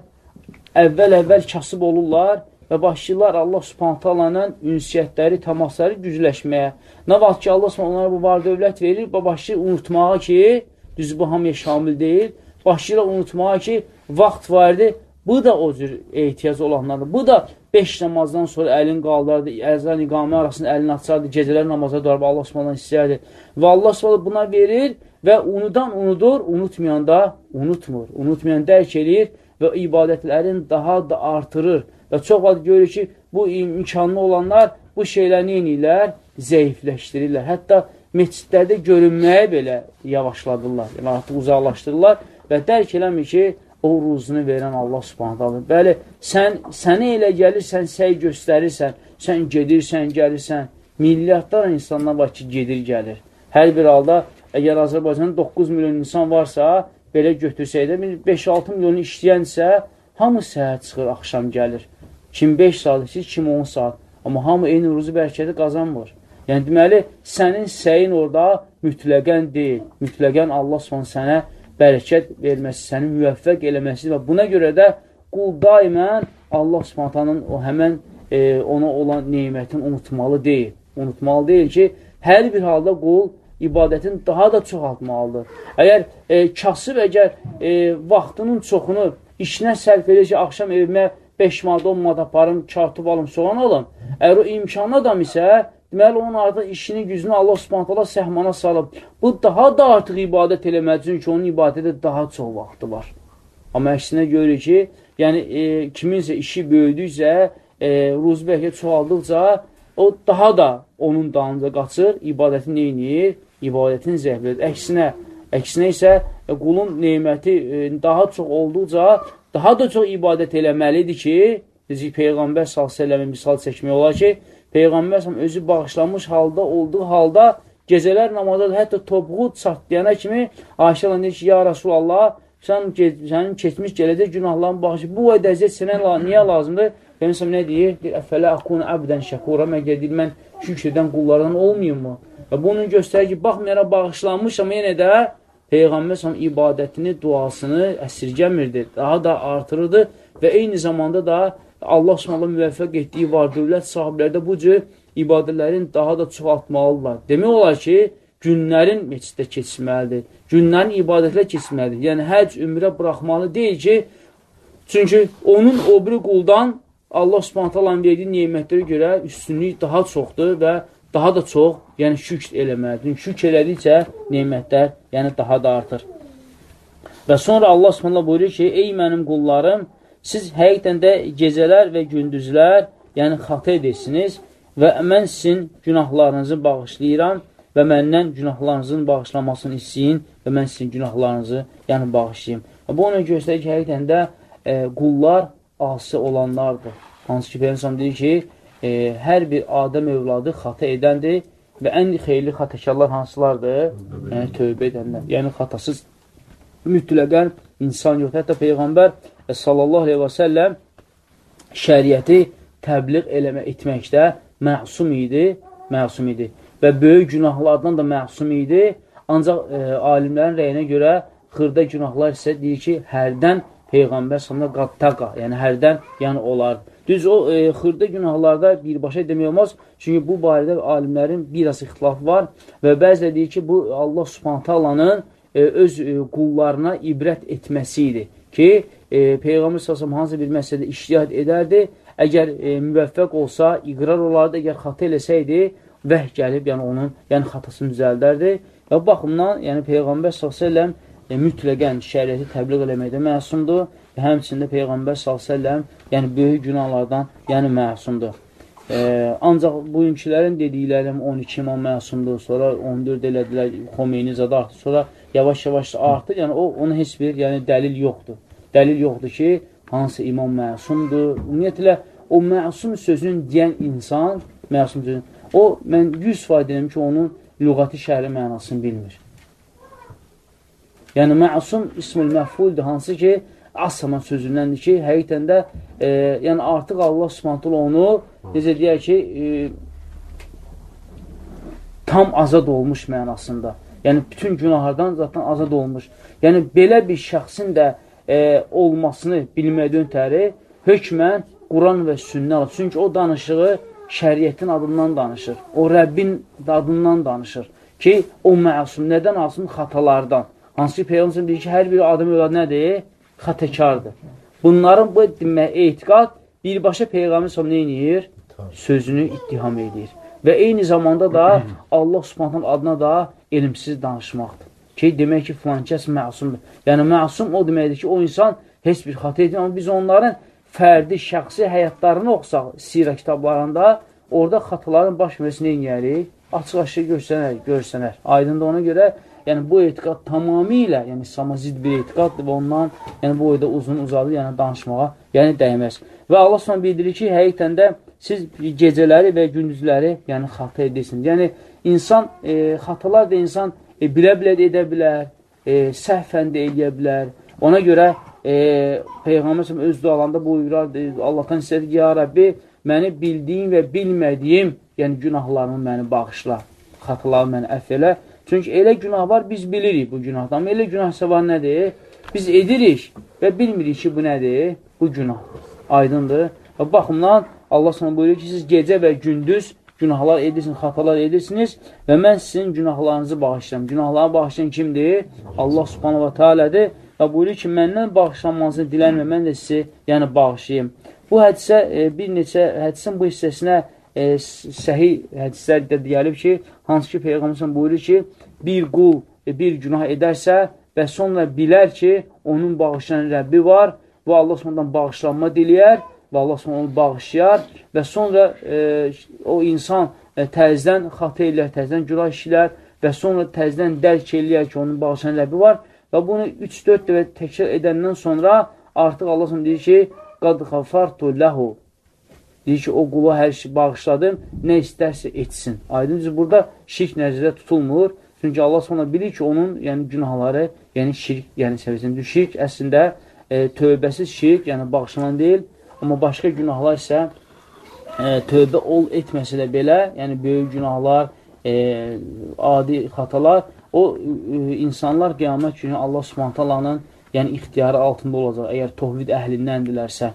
Əvvəl-əvvəl kasıb olurlar və başlayırlar Allah subhanətə alanın ünsiyyətləri, təmasları gücləşməyə. Nə vaxt ki, Allah onlara bu var dövlət verir, başlayır unutmağa ki, düz bu hamıya şamil deyil, başlayırlar unutmağa ki, vaxt vardı, bu da o cür ehtiyac olanlardır. Bu da 5 namazdan sonra əlin qaldırdı, əzan iqamə arasında əlini açardı, gecələr namaza darba Allah subhanətə istəyərdi. Və Allah subhanətə buna verir və unudan unudur, unutmayan da unutmur. Unutmayan dərk eləyir və ibadətlərin daha da artırır. Və çox vaxt görür ki, bu imkanlı olanlar bu şeyləri neyinirlər? Zəifləşdirirlər. Hətta meçidlərdə görünməyə belə yavaşladırlar, yəni artıq uzaqlaşdırırlar və dərk eləmir ki, o ruzunu verən Allah subhanətələ. Bəli, sən, sənə elə gəlir, sən səy göstərirsən, sən gedirsən, gəlirsən. Milyardlar insanlar var ki, gedir, gəlir. Hər bir halda Əgər Azərbaycanda 9 milyon insan varsa, belə götürsəkdə, 5-6 milyonu işləyənsə, hamı səhər çıxır, axşam gəlir. Kim 5 saat işləyir, kim 10 saat. Amma hamı eyni ruzu bərkəti qazanmır. Yəni, deməli, sənin səyin orada mütləqən deyil. Mütləqən Allah son sənə bərəkət verməsi, səni müvəffəq eləməsi və buna görə də qul daimən Allah subhantanın o həmən e, ona olan neymətini unutmalı deyil. Unutmalı deyil ki, hər bir halda qul ibadətin daha da çoxaltmalıdır. Əgər e, kasıb əgər e, vaxtının çoxunu işinə sərf edir ki, axşam evimə 5 manat, 10 manat aparım, kartıb alım, soğan alım. Əgər o imkanlı adam isə, deməli, onun artıq işini, gücünü Allah subhanətələ səhmana salıb. Bu daha da artıq ibadət eləməlidir, çünki onun ibadətə daha çox vaxtı var. Amma əksinə görür ki, yəni e, kiminsə işi böyüdükcə, e, ruzu bəlkə çoğaldıqca, o daha da onun dalınca qaçır, ibadəti neyiniyir? ibadətin zəhvlidir. Əksinə, əksinə isə e, qulun neyməti e, daha çox olduqca daha da çox ibadət eləməlidir ki, necə Peyğəmbər s.ə.v misal çəkmək olar ki, Peyğəmbər s.ə.v özü bağışlanmış halda, olduğu halda gecələr namazda hətta topuğu çatlayana kimi Ayşə deyir ki, ya Rasulallah, sən, sənin keçmiş gələcək günahların bağışı, bu vədə əziyyət sənə niyə lazımdır? Peyğəmbər nə deyir? Deyir, əfələ aqun əbdən şəkura, məgər deyir, mən şükr edən qullardan olmayım mı? Və bunun göstərir ki, baxmayaraq bağışlanmış, amma yenə də Peyğəmbər səhəm ibadətini, duasını əsirgəmirdi, daha da artırırdı və eyni zamanda da Allah subhanallah müvəffəq etdiyi var dövlət sahibləri də bu cür ibadələrin daha da çoxaltmalıdırlar. Demək olar ki, günlərin meçiddə keçməlidir. Günlərin ibadətlə keçməlidir. Yəni, həc, ümrə buraxmalı deyil ki, çünki onun o biri quldan Allah subhantalan verdiyi neymətlərə görə üstünlük daha çoxdur və daha da çox, yəni şükr eləməlidir. Şükr elədikcə neymətlər, yəni daha da artır. Və sonra Allah subhanallah buyurur ki, ey mənim qullarım, siz həqiqdən də gecələr və gündüzlər, yəni xata edirsiniz və mən sizin günahlarınızı bağışlayıram və məndən günahlarınızın bağışlamasını istəyin və mən sizin günahlarınızı yəni bağışlayayım. Və bu ona göstərir ki, həqiqətən də e, qullar asi olanlardır. Hansı ki, Peyyəmsəm deyir ki, e, hər bir Adəm övladı xata edəndir və ən xeyirli xatəkarlar hansılardır? Yəni, tövbə edənlər. Yəni, xatasız mütləqən insan yox. Hətta Peyğəmbər sallallahu aleyhi və səlləm şəriəti təbliğ eləmə etməkdə məsum idi, məsum idi və böyük günahlardan da məsum idi. Ancaq e, alimlərin rəyinə görə xırda günahlar isə deyir ki, hərdən Peyğəmbər sallallahu qattaqa, yəni hərdən yəni olar. Düz o e, xırda günahlarda birbaşa demək olmaz. Çünki bu barədə alimlərin biraz ixtilaf var və bəzilə deyir ki, bu Allah Subhanahu taalanın e, öz e, qullarına ibrət etməsi idi ki, e, Peyğəmbər sallallahu hansı bir məsələdə iştihad edərdi əgər e, müvəffəq olsa, iqrar olardı, əgər xata eləsəydi, vəh gəlib, yəni onun yəni xatasını düzəldərdi. Və baxımdan, yəni Peyğəmbər e, mütləqən şəriəti təbliğ eləməkdə məsumdur və həmçində Peyğəmbər s.ə.v yəni böyük günahlardan yəni məsumdur. E, ancaq bugünkülərin dediklərim 12 imam məsumdur, sonra 14 elədilər, Xomeyni artır, sonra yavaş-yavaş artır, yəni o, onun heç bir yəni, dəlil yoxdur. Dəlil yoxdur ki, hansı imam məsumdur. Ümumiyyətlə, o məsum sözünü deyən insan, məsum sözünü, o, mən 100% deyim ki, onun lüğəti şəhəri mənasını bilmir. Yəni, məsum ismül məhfuldur, hansı ki, asama sözündəndir ki, həqiqətən də, e, yəni artıq Allah subhanətlə onu, necə deyək ki, e, tam azad olmuş mənasında. Yəni, bütün günahlardan zaten azad olmuş. Yəni, belə bir şəxsin də e, olmasını bilməkdən ötəri hökmən Quran və sünnə alır. Çünki o danışığı şəriyyətin adından danışır. O Rəbbin adından danışır ki, o məsum. Nədən alsın? Xatalardan. Hansı ki, Peyğəmbər deyir ki, hər bir adam övladı nədir? Xatəkardır. Bunların bu demək, etiqad birbaşa Peyğəmbər nə edir? Sözünü ittiham edir. Və eyni zamanda da Allah subhanətən adına da elmsiz danışmaqdır ki, demək ki, filan kəs məsumdur. Yəni, məsum o deməkdir ki, o insan heç bir xatı edir. Amma biz onların fərdi, şəxsi həyatlarını oxusaq sirə kitablarında, orada xataların baş verməsini eləyərik, açıq-açıq görsənər, görsənər. Aydın da ona görə, yəni bu etiqad tamamilə, yəni İslam'a zid bir etiqaddır və ondan, yəni bu oyda uzun uzadı, yəni danışmağa, yəni dəyməz. Və Allah sonra bildirir ki, həqiqətən də siz gecələri və gündüzləri, yəni xata edirsiniz. Yəni, insan, e, xatalar da insan e, bilə-bilə də edə bilər, e, səhvən də eləyə bilər. Ona görə e, Peyğəmbər öz dualarında buyurar, Allahdan istədir ki, ya Rəbbi, məni bildiyim və bilmədiyim, yəni günahlarımı məni bağışla, xatalarımı məni əff elə. Çünki elə günah var, biz bilirik bu günahdan. Amma elə günah var nədir? Biz edirik və bilmirik ki, bu nədir? Bu günah. Aydındır. Və baxımdan Allah sana buyuruyor ki, siz gecə və gündüz günahlar edirsiniz, xatalar edirsiniz və mən sizin günahlarınızı bağışlayam. Günahları bağışlayan kimdir? Allah subhanahu wa ta'alədir və buyurur ki, məndən bağışlanmanızı dilənmə, mən də sizi yəni, bağışlayayım. Bu hədisə, e, bir neçə hədisin bu hissəsinə e, səhi hədislər də deyəlib ki, hansı ki, Peyğəmbər buyurur ki, bir qul e, bir günah edərsə və sonra bilər ki, onun bağışlayan Rəbbi var və Allah sonradan bağışlanma diləyər və Allah sonra onu bağışlayar və sonra e, o insan e, təzdən xatı eləyər, təzdən günah işlər və sonra təzdən dərk eləyər ki, onun bağışlayan Rəbbi var və bunu 3-4 dəfə təkrar edəndən sonra artıq Allah sonra deyir ki, qad xafartu ləhu deyir ki, o qula hər şey bağışladım, nə istərsə etsin. Aydın burada şirk nəzərdə tutulmur. Çünki Allah sonra bilir ki, onun yəni günahları, yəni şirk, yəni səviyyəsində şirk əslində e, tövbəsiz şirk, yəni bağışlanan deyil, Amma başqa günahlar isə e, tövbə ol etməsə də belə, yəni böyük günahlar, e, adi xatalar, o e, insanlar qiyamət günü Allah subhantalanın yəni ixtiyarı altında olacaq, əgər tohvid əhlindəndilərsə.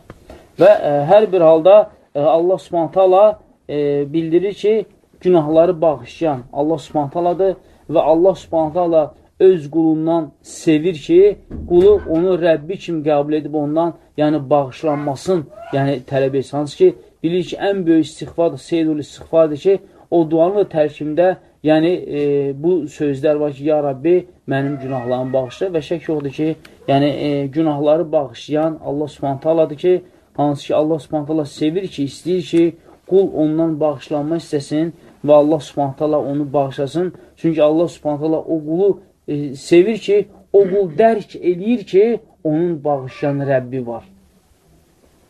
Və e, hər bir halda e, Allah subhantala e, bildirir ki, günahları bağışlayan Allah subhantaladır və Allah subhanətə öz qulundan sevir ki, qulu onu Rəbbi kimi qəbul edib ondan, yəni bağışlanmasın, yəni tələb etsanız ki, bilir ki, ən böyük istighfadır, seydul istighfadır ki, o duanın tərkimdə, yəni e, bu sözlər var ki, ya Rabbi, mənim günahlarımı bağışla və şək yoxdur ki, yəni e, günahları bağışlayan Allah subhanətəladır ki, hansı ki, Allah subhanətəla sevir ki, istəyir ki, qul ondan bağışlanma istəsin və Allah subhanətəla onu bağışlasın. Çünki Allah subhanətəla o qulu e, sevir ki, o qul dərk eləyir ki, onun bağışlayan Rəbbi var.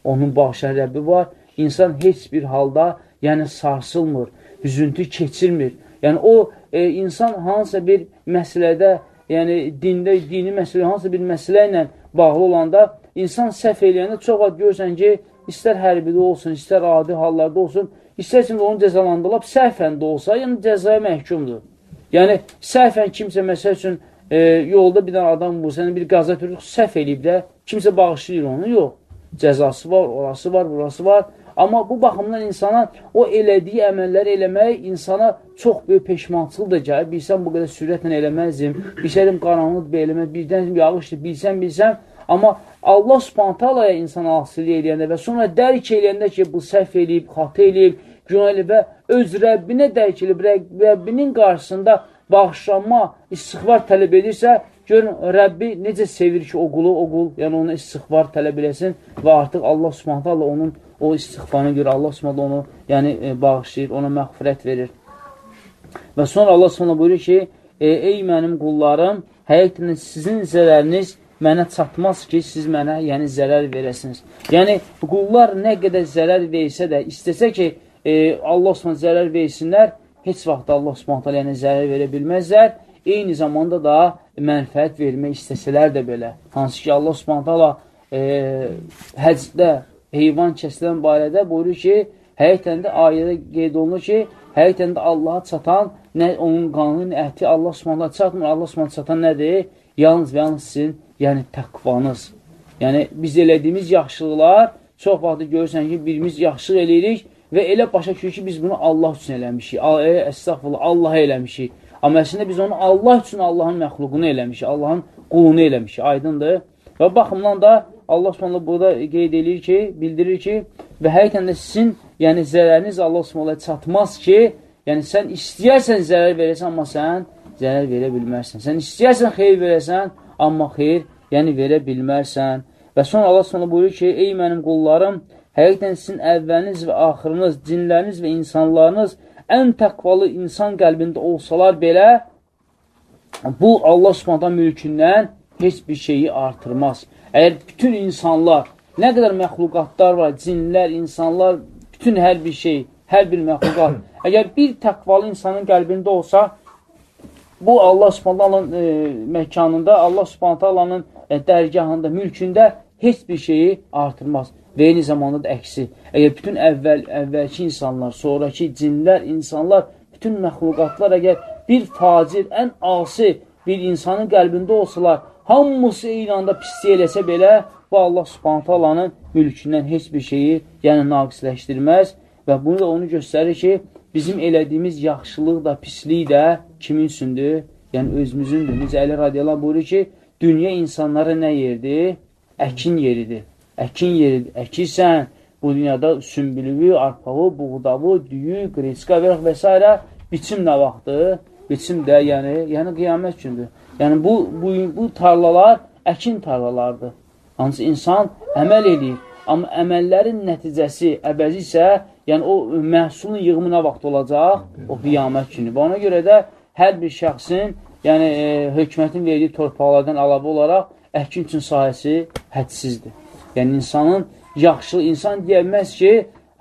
Onun bağışlayan Rəbbi var. İnsan heç bir halda yəni sarsılmır, hüzüntü keçirmir. Yəni o e, insan hansısa bir məsələdə, yəni dində, dini məsələ, hansısa bir məsələ ilə bağlı olanda insan səhv eləyəndə çox vaxt görürsən ki, istər hərbidə olsun, istər adi hallarda olsun, istərsin onu cəzalandırılıb, səhvən də olsa, yəni cəzaya məhkumdur. Yəni, səhvən kimsə, məsəl üçün, e, yolda bir dənə adam vursa, bir qaza türlük səhv eləyib də, kimsə bağışlayır onu, yox. Cəzası var, orası var, burası var. Amma bu baxımdan insana o elədiyi əməlləri eləmək insana çox böyük peşmançılıq da gəlir. Bilsən, bu qədər sürətlə eləməzdim. Bilsəydim, qaranlıqdır, eləmək, birdən yağışdır, bilsən, bilsən. Amma Allah spontaalaya insana asili eləyəndə və sonra dərk eləyəndə ki, bu səhv eləyib, xatı eləyib, günah eləyib və öz Rəbbinə dərk eləyib, Rəbbinin qarşısında bağışlanma, istighvar tələb edirsə, görün, Rəbbi necə sevir ki, o qulu, o qul, yəni onu istighvar tələb eləsin və artıq Allah subhanətə onun o istighfarına görə Allah subhanətə onu yəni, e, bağışlayır, ona məğfirət verir. Və sonra Allah subhanətə buyurur ki, e, ey mənim qullarım, həqiqətən sizin zərəriniz mənə çatmaz ki, siz mənə yəni zərər verəsiniz. Yəni, qullar nə qədər zərər versə də, istəsə ki, e, Allah subhanət zərər versinlər, heç vaxt Allah subhanət yəni zərər verə bilməzlər. Eyni zamanda da mənfəət vermək istəsələr də belə. Hansı ki, Allah subhanət e, həcdə heyvan kəsilən barədə buyurur ki, həqiqətən də ayədə qeyd olunur ki, həqiqətən də Allaha çatan, nə onun qanının əhti Allah subhanət çatmır, Allah subhanət çatan nədir? Yalnız və yalnız sizin yəni təqvanız. Yəni, biz elədiyimiz yaxşılıqlar, çox vaxtı görürsən ki, birimiz yaxşılıq eləyirik və elə başa düşür ki, biz bunu Allah üçün eləmişik. E, Əstəğfurullah, Allaha eləmişik. Amma əslində biz onu Allah üçün Allahın məxluqunu eləmişik, Allahın qulunu eləmişik, aydındır. Və baxımdan da Allah Subhanahu burada qeyd edir ki, bildirir ki, və həqiqətən də sizin, yəni zərəriniz Allah Subhanahu çatmaz ki, yəni sən istəyərsən zərər verəsən, amma sən zərər verə bilmərsən. Sən istəyərsən xeyir verəsən, amma xeyir yəni verə bilmərsən. Və sonra Allah sonra buyurur ki, ey mənim qullarım, həqiqdən sizin əvvəliniz və axırınız, cinləriniz və insanlarınız ən təqvalı insan qəlbində olsalar belə, bu Allah subhanətən mülkündən heç bir şeyi artırmaz. Əgər bütün insanlar, nə qədər məxluqatlar var, cinlər, insanlar, bütün hər bir şey, hər bir məxluqat, əgər bir təqvalı insanın qəlbində olsa, bu Allah subhanətənin e, məkanında, Allah subhanətənin e, dərgahında, mülkündə heç bir şeyi artırmaz. Və eyni zamanda da əksi. Əgər bütün əvvəl, əvvəlki insanlar, sonraki cinlər, insanlar, bütün məxluqatlar əgər bir facir, ən asi bir insanın qəlbində olsalar, hamısı eyni anda pisliyə eləsə belə, bu Allah subhanətəlanın mülkündən heç bir şeyi yəni naqisləşdirməz və bunu da onu göstərir ki, bizim elədiyimiz yaxşılıq da, pislik də kimin üçündür? Yəni özümüzündür. Necə Əli radiyallahu buyurur ki, dünya insanlara nə yerdir? Əkin yeridir. Əkin yeridir. Əkirsən, bu dünyada sümbülüvü, arpağı, buğdavı, düyü, qreçka və, və s. biçim nə vaxtdır? Biçim də, yəni, yəni qiyamət gündür. Yəni bu, bu, bu tarlalar əkin tarlalardır. Hansı insan əməl edir. Amma əməllərin nəticəsi, əbəzi isə yəni o məhsulun yığımı nə vaxt olacaq? O qiyamət günü. Və ona görə də hər bir şəxsin, yəni e, hökumətin verdiyi torpaqlardan əlavə olaraq əkin üçün sahəsi hədsizdir. Yəni insanın yaxşı, insan deyəməz ki,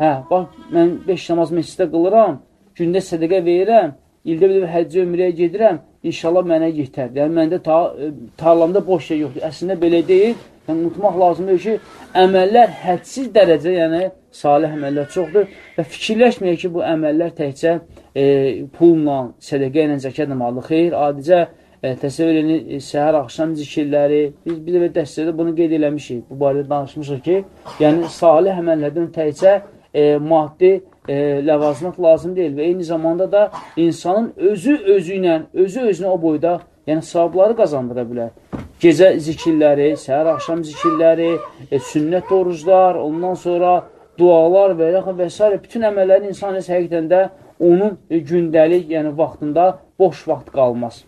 hə, bax, mən 5 namaz məsciddə qılıram, gündə sədəqə verirəm, ildə bir həccə ömrəyə gedirəm, inşallah mənə yetər. Yəni, məndə ta, e, tarlamda boş şey yoxdur. Əslində belə deyil. Yəni, unutmaq lazımdır ki, əməllər hədsiz dərəcə, yəni salih əməllər çoxdur və fikirləşməyək ki, bu əməllər təkcə e, pulla, sədəqə ilə, zəkətlə malı xeyr, adicə e, təsəvvür edin, səhər axşam zikirləri, biz bir də dəstədə bunu qeyd eləmişik, bu barədə danışmışıq ki, yəni salih əməllərdən təkcə e, maddi e, ləvazimat lazım deyil və eyni zamanda da insanın özü özü ilə, özü özünə o boyda yəni savabları qazandıra bilər. Gecə zikirləri, səhər axşam zikirləri, e, sünnət oruclar, ondan sonra dualar və yaxud və s. bütün əməllərin insan həqiqətən də onun e, gündəlik, yəni vaxtında boş vaxt qalmaz.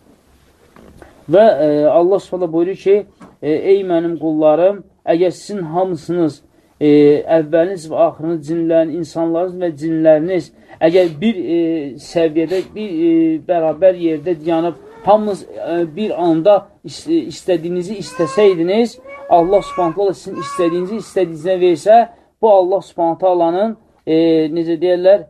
Və e, Allah s.ə. buyurur ki, e, ey mənim qullarım, əgər sizin hamısınız e, əvvəliniz və axırınız cinlərin, insanlarınız və cinləriniz əgər bir e, səviyyədə, bir e, bərabər yerdə yanıb, hamınız e, bir anda ist istədiyinizi istəsəydiniz, Allah subhanətlə sizin istədiyinizi istədiyinizə versə, bu Allah subhanətə alanın, e, necə deyərlər,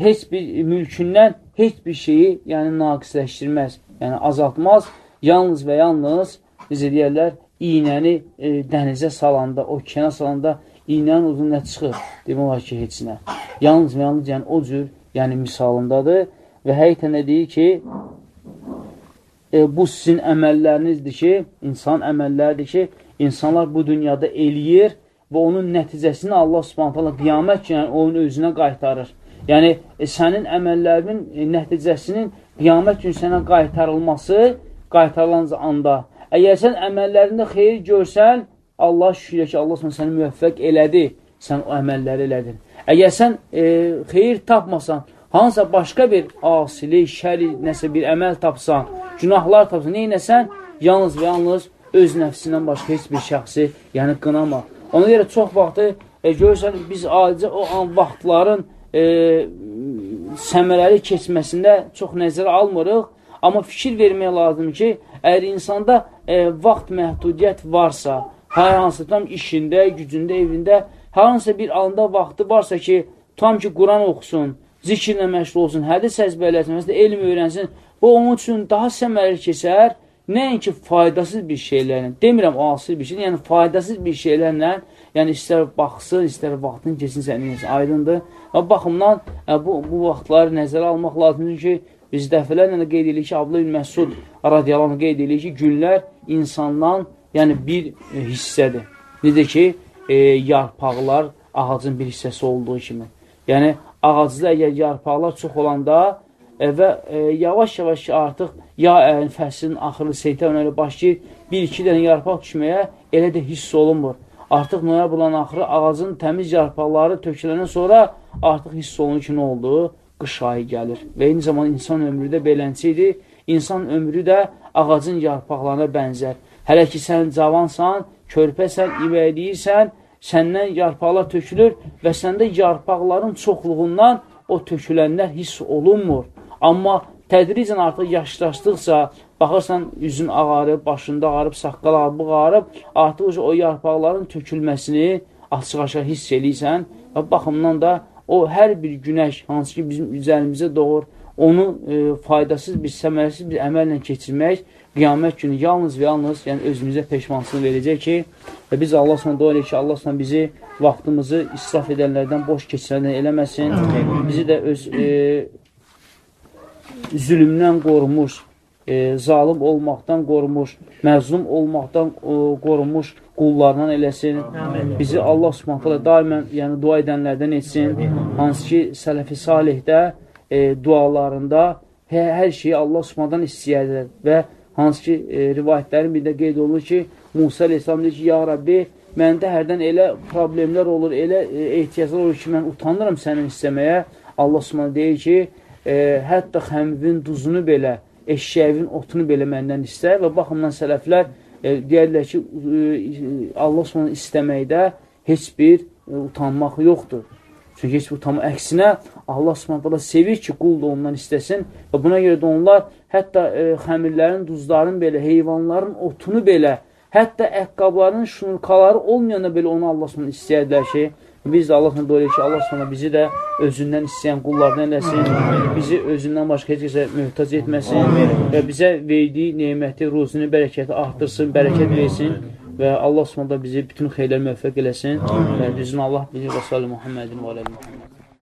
heç bir mülkündən heç bir şeyi yəni naqisləşdirməz, yəni azaltmaz. Yalnız və yalnız, necə deyərlər, iynəni e, dənizə salanda, okeana salanda iynənin uzun nə çıxır? Demək olar ki, heç nə. Yalnız və yalnız yəni, o cür yəni, misalındadır və həqiqətən də deyir ki, e, bu sizin əməllərinizdir ki, insan əməlləridir ki, insanlar bu dünyada eləyir və onun nəticəsini Allah subhanətələ qiyamət yəni, onun özünə qaytarır. Yəni, e, sənin əməllərinin e, nəticəsinin qiyamət gün sənə qaytarılması, qaytarılan anda Əgər sən əməllərində xeyir görsən, Allah şükür ki, Allah səni müvəffəq elədi, sən o əməlləri elədin. Əgər sən e, xeyir tapmasan, hansısa başqa bir asili, şəri, nəsə bir əməl tapsan, günahlar tapsan, neynəsən? Yalnız və yalnız öz nəfsindən başqa heç bir şəxsi, yəni qınama. Ona görə çox vaxtı e, görürsən, biz alicə o an vaxtların e, səmərəli keçməsində çox nəzərə almırıq, amma fikir vermək lazım ki, əgər insanda e, vaxt məhdudiyyət varsa, hər hansı tam işində, gücündə, evində, hər hansı bir anda vaxtı varsa ki, tam ki, Quran oxusun, zikirlə məşğul olsun, hədis əzbərləsin, məsələn, elm öyrənsin, bu onun üçün daha səmərli keçər, nəinki faydasız bir şeylərlə, demirəm asıl bir şey, yəni faydasız bir şeylərlə, yəni istər baxsın, istər vaxtını keçsin sənin aydındır. Və baxımdan ə, bu, bu vaxtları nəzərə almaq lazımdır ki, biz dəfələrlə qeyd edirik ki, Abdullah Məsud radiyalarını qeyd edirik ki, günlər insandan yəni bir e, hissədir. Necə ki, e, yarpaqlar ağacın bir hissəsi olduğu kimi. Yəni, ağacda əgər yarpaqlar çox olanda e, və e, yavaş-yavaş artıq ya e, fəslin axırı seytən elə başlayır, bir-iki dənə yarpaq düşməyə elə də hiss olunmur. Artıq noyabrın axırı ağacın təmiz yarpaqları töküləndən sonra artıq hiss olunur ki, nə oldu? Qış ayı gəlir. Və eyni zaman insan ömrü də belənçi idi insan ömrü də ağacın yarpaqlarına bənzər. Hələ ki, sən cavansan, körpəsən, iməkləyirsən, səndən yarpaqlar tökülür və səndə yarpaqların çoxluğundan o tökülənlər hiss olunmur. Amma tədricən artıq yaşlaşdıqca, baxırsan, üzün ağarıb, başında ağarıb, saqqal ağarıb, ağarıb, artıq o yarpaqların tökülməsini açıq-aşağı hiss eləyirsən və baxımdan da o hər bir günəş, hansı ki bizim üzərimizə doğur, onu e, faydasız bir, səmərəsiz bir əməllə keçirmək qiyamət günü yalnız və yalnız yəni özümüzə peşmansını verəcək ki, və biz Allah sana dua edək ki, Allah sana bizi vaxtımızı israf edənlərdən, boş keçirənlərdən eləməsin. Bizi də öz e, zülümdən qorumuş, e, zalim olmaqdan qorumuş, məzlum olmaqdan e, qorumuş qullarından eləsin. Bizi Allah subhanətlə daimən yəni, dua edənlərdən etsin. Hansı ki, sələfi salihdə e, dualarında hə, hər şeyi Allah subhanadan istəyərlər və hansı ki, e, rivayətlərin bir də qeyd olunur ki, Musa aleyhissalam deyir ki, ya Rabbi, məndə hərdən elə problemlər olur, elə e, ehtiyaclar olur ki, mən utanıram sənin istəməyə. Allah subhanahu deyir ki, e, hətta xəmvin duzunu belə, eşşəvin otunu belə məndən istər və baxımdan sələflər e, deyərlər ki, e, Allah subhanahu istəməkdə heç bir e, utanmaq yoxdur. Çünki heç bu tam əksinə Allah subhanətələ sevir ki, qul da ondan istəsin və buna görə də onlar hətta e, xəmirlərin, duzların belə, heyvanların otunu belə, hətta əqqabların şunurkaları olmayanda belə onu Allah subhanət istəyərlər ki, biz də Allah subhanət dolayı ki, Allah subhanət bizi də özündən istəyən qullardan eləsin, bizi özündən başqa heç kəsə möhtac etməsin və bizə verdiyi neyməti, ruzunu, bərəkəti artdırsın, bərəkət versin və Allah Subhanahu bizi bütün xeyirlər müvəffəq eləsin. Və düzün Allah bizi və sallallahu Muhammedin və aləli Muhammed.